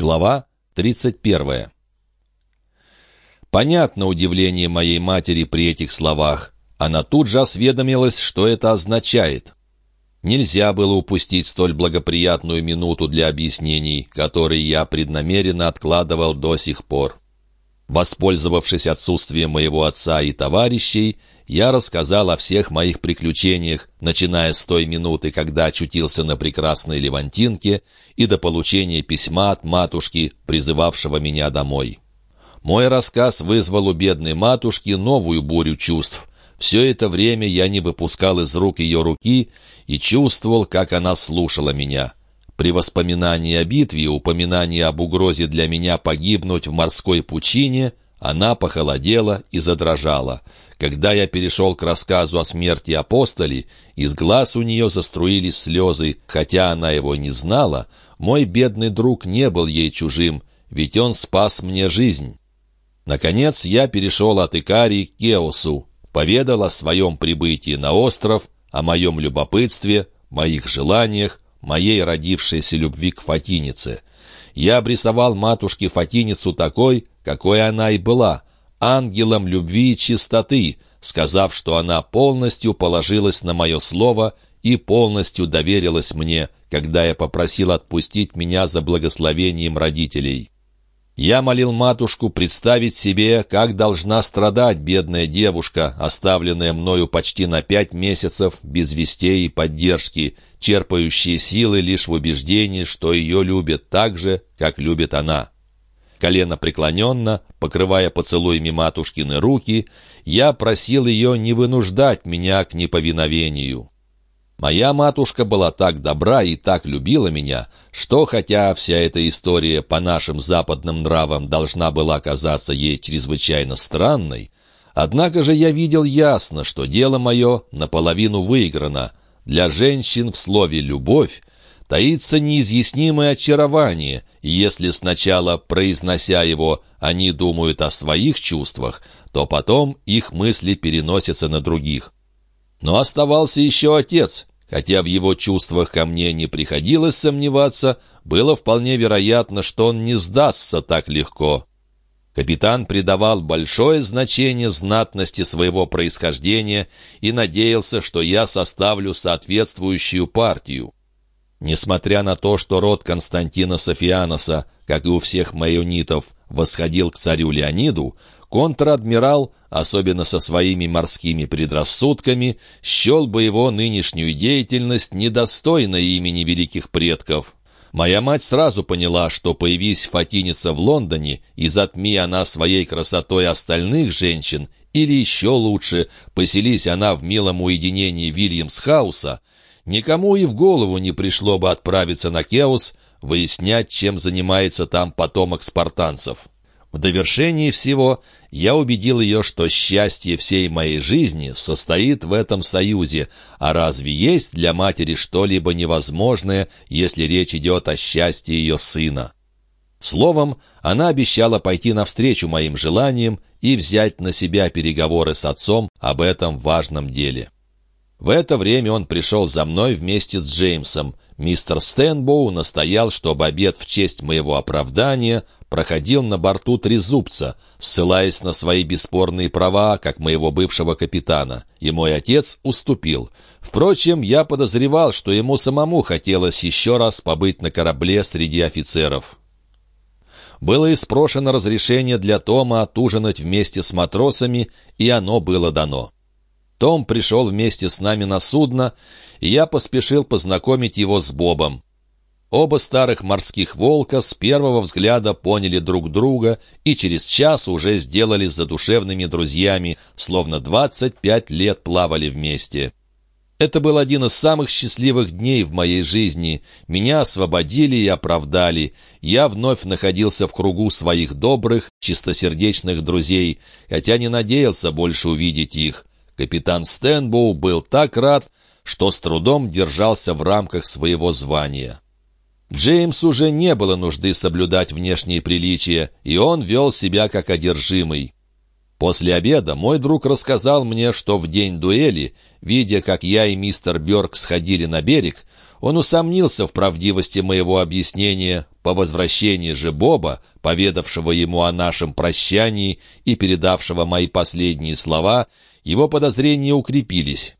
Глава 31. Понятно удивление моей матери при этих словах. Она тут же осведомилась, что это означает. Нельзя было упустить столь благоприятную минуту для объяснений, которые я преднамеренно откладывал до сих пор. Воспользовавшись отсутствием моего отца и товарищей, я рассказал о всех моих приключениях, начиная с той минуты, когда очутился на прекрасной Левантинке, и до получения письма от матушки, призывавшего меня домой. Мой рассказ вызвал у бедной матушки новую бурю чувств. Все это время я не выпускал из рук ее руки и чувствовал, как она слушала меня. При воспоминании о битве упоминании об угрозе для меня погибнуть в морской пучине она похолодела и задрожала. Когда я перешел к рассказу о смерти апостолей, из глаз у нее заструились слезы, хотя она его не знала, мой бедный друг не был ей чужим, ведь он спас мне жизнь. Наконец я перешел от Икарии к Кеосу, поведал о своем прибытии на остров, о моем любопытстве, моих желаниях, моей родившейся любви к Фатинице. Я обрисовал матушке Фатиницу такой, какой она и была, ангелом любви и чистоты, сказав, что она полностью положилась на мое слово и полностью доверилась мне, когда я попросил отпустить меня за благословением родителей. Я молил матушку представить себе, как должна страдать бедная девушка, оставленная мною почти на пять месяцев без вестей и поддержки, черпающая силы лишь в убеждении, что ее любят так же, как любит она. Колено преклоненно, покрывая поцелуями матушкины руки, я просил ее не вынуждать меня к неповиновению. Моя матушка была так добра и так любила меня, что, хотя вся эта история по нашим западным нравам должна была казаться ей чрезвычайно странной, однако же я видел ясно, что дело мое наполовину выиграно. Для женщин в слове «любовь» таится неизъяснимое очарование, и если сначала, произнося его, они думают о своих чувствах, то потом их мысли переносятся на других. Но оставался еще отец, Хотя в его чувствах ко мне не приходилось сомневаться, было вполне вероятно, что он не сдастся так легко. Капитан придавал большое значение знатности своего происхождения и надеялся, что я составлю соответствующую партию. Несмотря на то, что род Константина Софианоса, как и у всех майонитов, восходил к царю Леониду, контр-адмирал, особенно со своими морскими предрассудками, счел бы его нынешнюю деятельность недостойной имени великих предков. Моя мать сразу поняла, что, появись Фатиница в Лондоне и затми она своей красотой остальных женщин, или еще лучше, поселись она в милом уединении Вильямсхауса, никому и в голову не пришло бы отправиться на Кеус, выяснять, чем занимается там потомок спартанцев. В довершении всего я убедил ее, что счастье всей моей жизни состоит в этом союзе, а разве есть для матери что-либо невозможное, если речь идет о счастье ее сына? Словом, она обещала пойти навстречу моим желаниям и взять на себя переговоры с отцом об этом важном деле. В это время он пришел за мной вместе с Джеймсом. Мистер Стэнбоу настоял, чтобы обед в честь моего оправдания проходил на борту Трезубца, ссылаясь на свои бесспорные права, как моего бывшего капитана, и мой отец уступил. Впрочем, я подозревал, что ему самому хотелось еще раз побыть на корабле среди офицеров. Было испрошено разрешение для Тома отужинать вместе с матросами, и оно было дано. Том пришел вместе с нами на судно, и я поспешил познакомить его с Бобом. Оба старых морских волка с первого взгляда поняли друг друга и через час уже сделали задушевными друзьями, словно 25 лет плавали вместе. Это был один из самых счастливых дней в моей жизни. Меня освободили и оправдали. Я вновь находился в кругу своих добрых, чистосердечных друзей, хотя не надеялся больше увидеть их. Капитан Стэнбоу был так рад, что с трудом держался в рамках своего звания. Джеймс уже не было нужды соблюдать внешние приличия, и он вел себя как одержимый. После обеда мой друг рассказал мне, что в день дуэли, видя, как я и мистер Бёрк сходили на берег, Он усомнился в правдивости моего объяснения. По возвращении же Боба, поведавшего ему о нашем прощании и передавшего мои последние слова, его подозрения укрепились.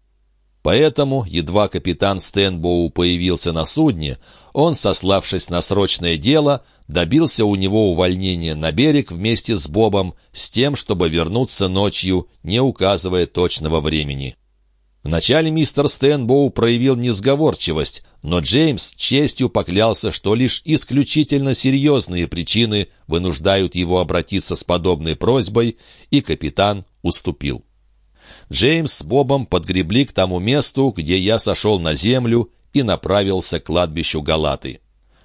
Поэтому, едва капитан Стэнбоу появился на судне, он, сославшись на срочное дело, добился у него увольнения на берег вместе с Бобом с тем, чтобы вернуться ночью, не указывая точного времени. Вначале мистер Стэнбоу проявил несговорчивость, но Джеймс честью поклялся, что лишь исключительно серьезные причины вынуждают его обратиться с подобной просьбой, и капитан уступил. Джеймс с Бобом подгребли к тому месту, где я сошел на землю и направился к кладбищу Галаты.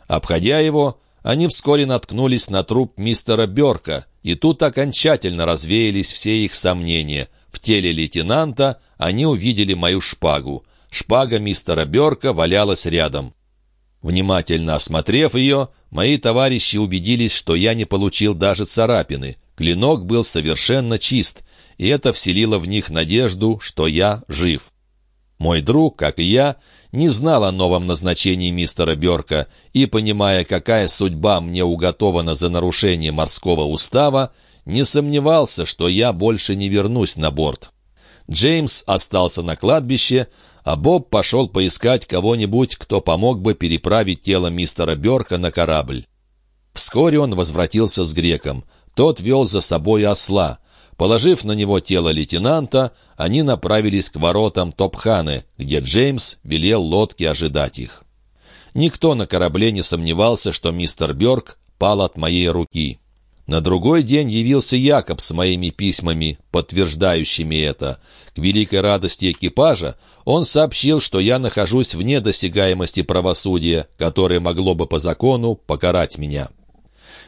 Обходя его, они вскоре наткнулись на труп мистера Берка, и тут окончательно развеялись все их сомнения. В теле лейтенанта они увидели мою шпагу. Шпага мистера Берка валялась рядом. Внимательно осмотрев ее, мои товарищи убедились, что я не получил даже царапины. Клинок был совершенно чист, и это вселило в них надежду, что я жив. Мой друг, как и я, не знал о новом назначении мистера Берка и, понимая, какая судьба мне уготована за нарушение морского устава, не сомневался, что я больше не вернусь на борт. Джеймс остался на кладбище, а Боб пошел поискать кого-нибудь, кто помог бы переправить тело мистера Берка на корабль. Вскоре он возвратился с греком. Тот вел за собой осла. Положив на него тело лейтенанта, они направились к воротам Топханы, где Джеймс велел лодке ожидать их. Никто на корабле не сомневался, что мистер Бёрк пал от моей руки. На другой день явился Якоб с моими письмами, подтверждающими это. К великой радости экипажа он сообщил, что я нахожусь вне досягаемости правосудия, которое могло бы по закону покарать меня.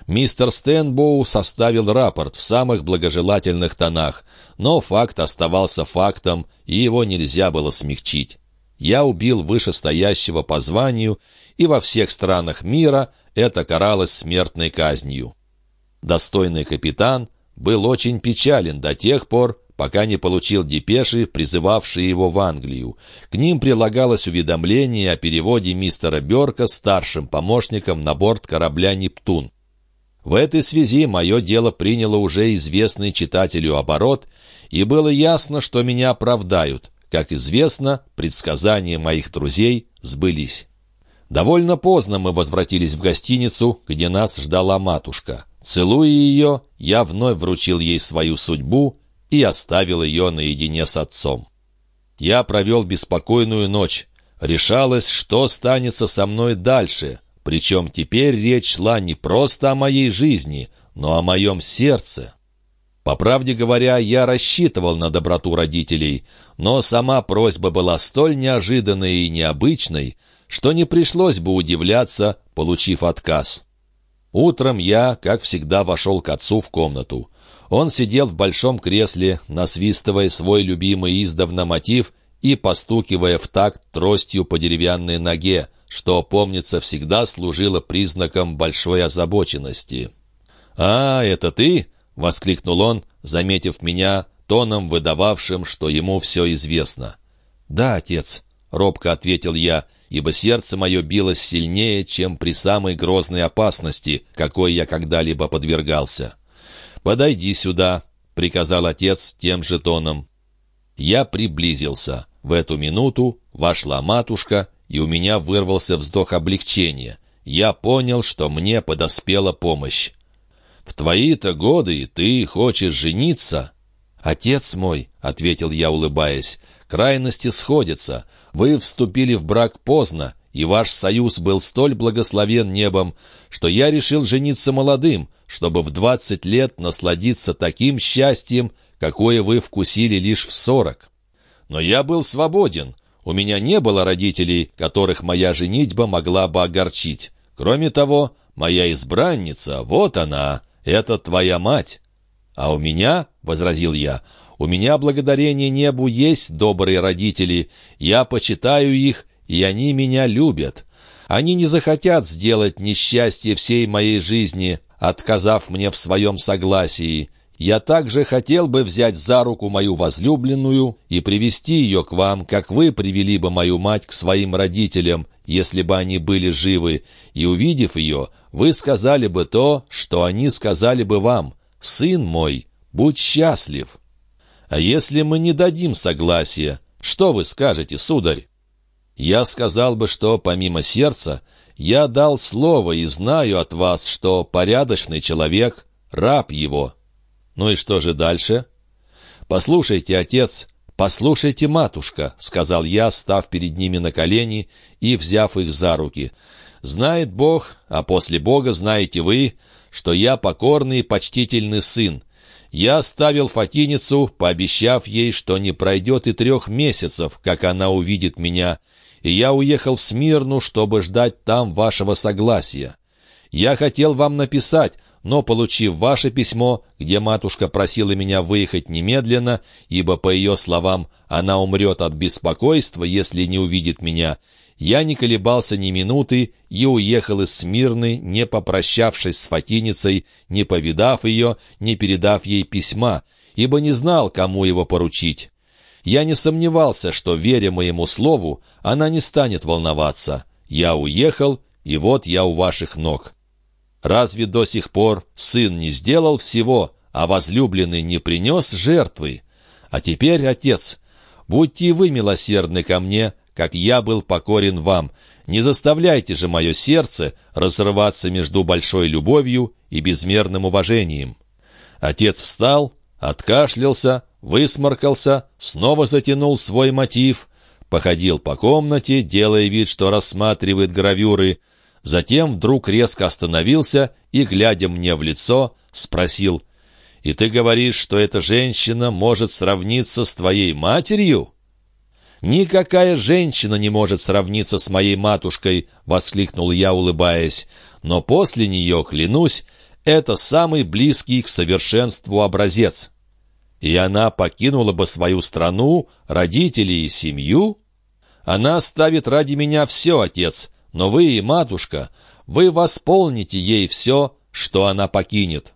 Мистер Стэнбоу составил рапорт в самых благожелательных тонах, но факт оставался фактом, и его нельзя было смягчить. Я убил вышестоящего по званию, и во всех странах мира это каралось смертной казнью. Достойный капитан был очень печален до тех пор, пока не получил депеши, призывавшие его в Англию. К ним прилагалось уведомление о переводе мистера Берка старшим помощником на борт корабля «Нептун». В этой связи мое дело приняло уже известный читателю оборот, и было ясно, что меня оправдают. Как известно, предсказания моих друзей сбылись. Довольно поздно мы возвратились в гостиницу, где нас ждала матушка. Целуя ее, я вновь вручил ей свою судьбу и оставил ее наедине с отцом. Я провел беспокойную ночь. Решалось, что станется со мной дальше — причем теперь речь шла не просто о моей жизни, но о моем сердце. По правде говоря, я рассчитывал на доброту родителей, но сама просьба была столь неожиданной и необычной, что не пришлось бы удивляться, получив отказ. Утром я, как всегда, вошел к отцу в комнату. Он сидел в большом кресле, насвистывая свой любимый издавна мотив и постукивая в такт тростью по деревянной ноге, что, помнится, всегда служило признаком большой озабоченности. «А, это ты?» — воскликнул он, заметив меня, тоном выдававшим, что ему все известно. «Да, отец», — робко ответил я, ибо сердце мое билось сильнее, чем при самой грозной опасности, какой я когда-либо подвергался. «Подойди сюда», — приказал отец тем же тоном. Я приблизился. В эту минуту вошла матушка и у меня вырвался вздох облегчения. Я понял, что мне подоспела помощь. «В твои-то годы ты хочешь жениться?» «Отец мой», — ответил я, улыбаясь, — «крайности сходятся. Вы вступили в брак поздно, и ваш союз был столь благословен небом, что я решил жениться молодым, чтобы в двадцать лет насладиться таким счастьем, какое вы вкусили лишь в сорок. Но я был свободен, у меня не было родителей, которых моя женитьба могла бы огорчить. Кроме того, моя избранница, вот она, это твоя мать. А у меня, — возразил я, — у меня, благодарение небу, есть добрые родители. Я почитаю их, и они меня любят. Они не захотят сделать несчастье всей моей жизни, отказав мне в своем согласии. Я также хотел бы взять за руку мою возлюбленную и привести ее к вам, как вы привели бы мою мать к своим родителям, если бы они были живы, и, увидев ее, вы сказали бы то, что они сказали бы вам. «Сын мой, будь счастлив». А если мы не дадим согласия, что вы скажете, сударь? Я сказал бы, что, помимо сердца, я дал слово и знаю от вас, что порядочный человек — раб его». «Ну и что же дальше?» «Послушайте, отец, послушайте, матушка», — сказал я, став перед ними на колени и взяв их за руки. «Знает Бог, а после Бога знаете вы, что я покорный и почтительный сын. Я оставил Фатиницу, пообещав ей, что не пройдет и трех месяцев, как она увидит меня, и я уехал в Смирну, чтобы ждать там вашего согласия. Я хотел вам написать, но, получив ваше письмо, где матушка просила меня выехать немедленно, ибо, по ее словам, она умрет от беспокойства, если не увидит меня, я не колебался ни минуты и уехал из Смирны, не попрощавшись с Фатиницей, не повидав ее, не передав ей письма, ибо не знал, кому его поручить. Я не сомневался, что, веря моему слову, она не станет волноваться. Я уехал, и вот я у ваших ног. Разве до сих пор сын не сделал всего, а возлюбленный не принес жертвы? А теперь, отец, будьте вы милосердны ко мне, как я был покорен вам. Не заставляйте же мое сердце разрываться между большой любовью и безмерным уважением». Отец встал, откашлялся, высморкался, снова затянул свой мотив, походил по комнате, делая вид, что рассматривает гравюры, Затем вдруг резко остановился и, глядя мне в лицо, спросил, «И ты говоришь, что эта женщина может сравниться с твоей матерью?» «Никакая женщина не может сравниться с моей матушкой!» — воскликнул я, улыбаясь. «Но после нее, клянусь, это самый близкий к совершенству образец. И она покинула бы свою страну, родителей и семью? Она ставит ради меня все, отец, но вы и матушка, вы восполните ей все, что она покинет».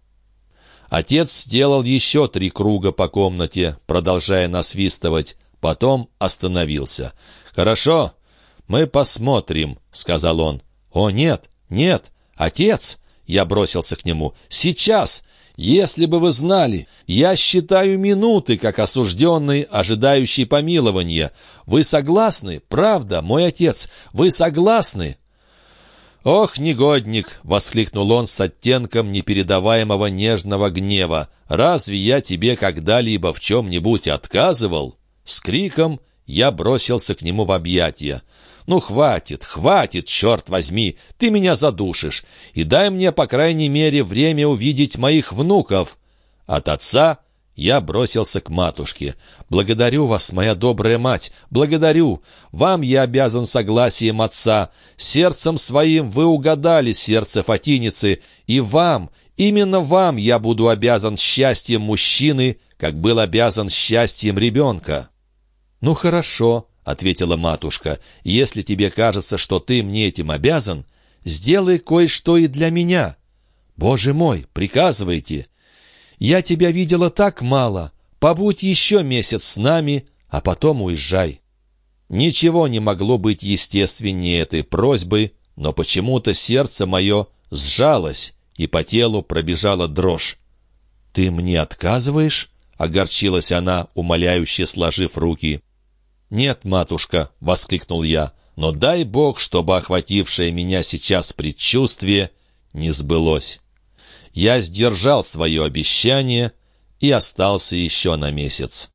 Отец сделал еще три круга по комнате, продолжая насвистывать, потом остановился. «Хорошо, мы посмотрим», — сказал он. «О, нет, нет, отец!» Я бросился к нему. «Сейчас! Если бы вы знали, я считаю минуты, как осужденный, ожидающий помилования. Вы согласны? Правда, мой отец, вы согласны?» «Ох, негодник!» — воскликнул он с оттенком непередаваемого нежного гнева. «Разве я тебе когда-либо в чем-нибудь отказывал?» С криком я бросился к нему в объятия. «Ну, хватит, хватит, черт возьми, ты меня задушишь, и дай мне, по крайней мере, время увидеть моих внуков». От отца я бросился к матушке. «Благодарю вас, моя добрая мать, благодарю. Вам я обязан согласием отца. Сердцем своим вы угадали сердце Фатиницы, и вам, именно вам я буду обязан счастьем мужчины, как был обязан счастьем ребенка». «Ну хорошо», — ответила матушка, — «если тебе кажется, что ты мне этим обязан, сделай кое-что и для меня». «Боже мой, приказывайте!» «Я тебя видела так мало. Побудь еще месяц с нами, а потом уезжай». Ничего не могло быть естественнее этой просьбы, но почему-то сердце мое сжалось, и по телу пробежала дрожь. «Ты мне отказываешь?» — огорчилась она, умоляюще сложив руки. «Нет, матушка!» — воскликнул я. «Но дай Бог, чтобы охватившее меня сейчас предчувствие не сбылось». Я сдержал свое обещание и остался еще на месяц.